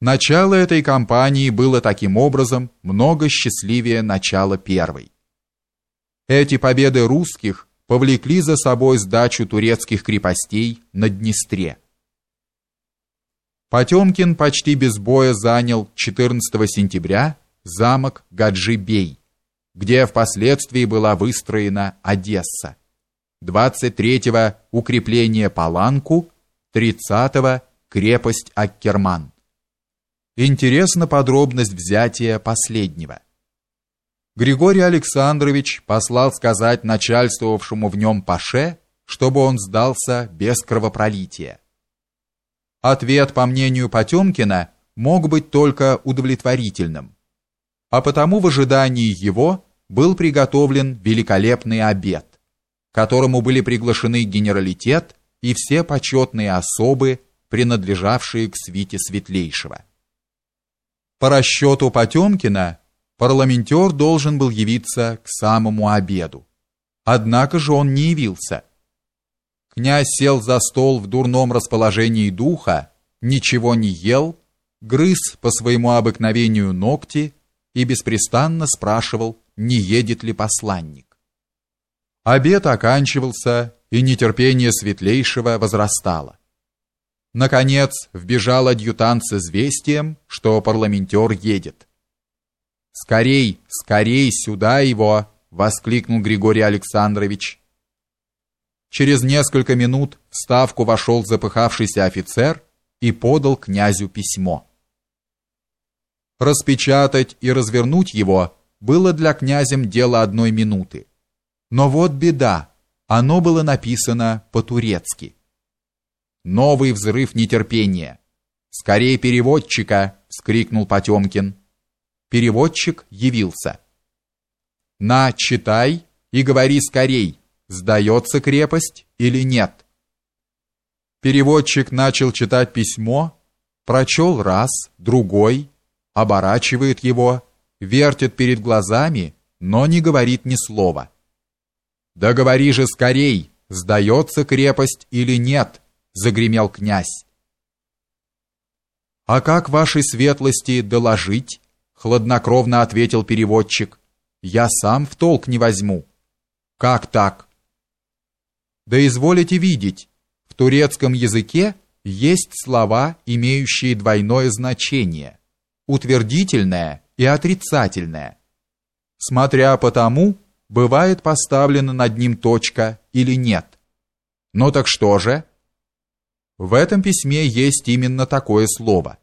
Начало этой кампании было таким образом много счастливее начала первой. Эти победы русских повлекли за собой сдачу турецких крепостей на Днестре. Потемкин почти без боя занял 14 сентября замок Гаджи-бей, где впоследствии была выстроена Одесса. 23-го укрепление Паланку, 30-го крепость Аккерман. Интересна подробность взятия последнего. Григорий Александрович послал сказать начальствовавшему в нем паше, чтобы он сдался без кровопролития. Ответ, по мнению Потемкина, мог быть только удовлетворительным, а потому в ожидании его был приготовлен великолепный обед, к которому были приглашены генералитет и все почетные особы, принадлежавшие к свите светлейшего. По расчету Потемкина, парламентер должен был явиться к самому обеду. Однако же он не явился. Князь сел за стол в дурном расположении духа, ничего не ел, грыз по своему обыкновению ногти и беспрестанно спрашивал, не едет ли посланник. Обед оканчивался, и нетерпение светлейшего возрастало. Наконец, вбежал адъютант с известием, что парламентер едет. «Скорей, скорей сюда его!» — воскликнул Григорий Александрович. Через несколько минут в ставку вошел запыхавшийся офицер и подал князю письмо. Распечатать и развернуть его было для князем дело одной минуты. Но вот беда, оно было написано по-турецки. Новый взрыв нетерпения. «Скорее переводчика!» — вскрикнул Потемкин. Переводчик явился. «На, читай и говори скорей, сдается крепость или нет?» Переводчик начал читать письмо, прочел раз, другой, оборачивает его, вертит перед глазами, но не говорит ни слова. «Да говори же скорей, сдается крепость или нет?» Загремел князь. А как вашей светлости доложить? хладнокровно ответил переводчик. Я сам в толк не возьму. Как так? Да изволите видеть, в турецком языке есть слова, имеющие двойное значение: утвердительное и отрицательное. Смотря по тому, бывает поставлена над ним точка или нет. Ну так что же? В этом письме есть именно такое слово.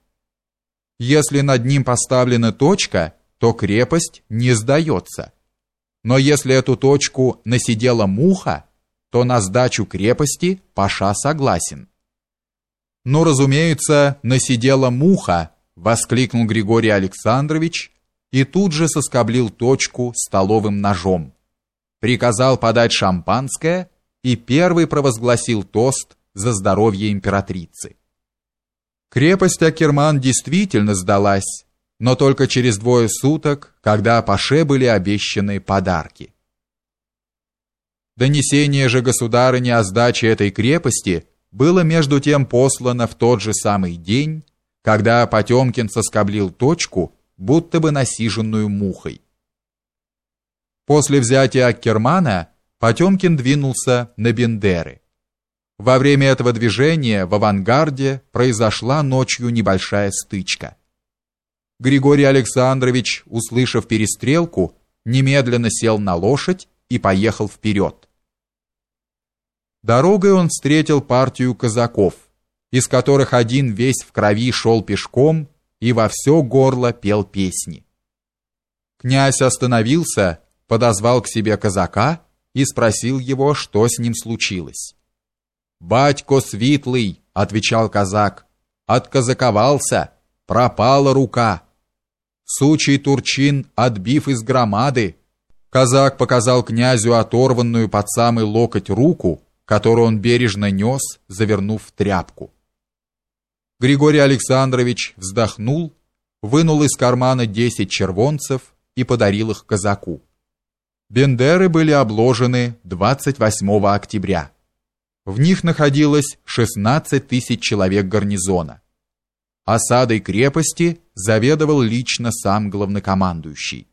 Если над ним поставлена точка, то крепость не сдается. Но если эту точку насидела муха, то на сдачу крепости Паша согласен. «Ну, разумеется, насидела муха!» — воскликнул Григорий Александрович и тут же соскоблил точку столовым ножом. Приказал подать шампанское и первый провозгласил тост за здоровье императрицы. Крепость Акерман действительно сдалась, но только через двое суток, когда Паше были обещаны подарки. Донесение же государыни о сдаче этой крепости было между тем послано в тот же самый день, когда Потемкин соскоблил точку, будто бы насиженную мухой. После взятия Аккермана Потемкин двинулся на Бендеры. Во время этого движения в авангарде произошла ночью небольшая стычка. Григорий Александрович, услышав перестрелку, немедленно сел на лошадь и поехал вперед. Дорогой он встретил партию казаков, из которых один весь в крови шел пешком и во все горло пел песни. Князь остановился, подозвал к себе казака и спросил его, что с ним случилось. «Батько Свитлый», — отвечал казак, — «отказаковался, пропала рука». Сучий Турчин, отбив из громады, казак показал князю оторванную под самый локоть руку, которую он бережно нес, завернув в тряпку. Григорий Александрович вздохнул, вынул из кармана десять червонцев и подарил их казаку. Бендеры были обложены 28 октября. В них находилось 16 тысяч человек гарнизона. Осадой крепости заведовал лично сам главнокомандующий.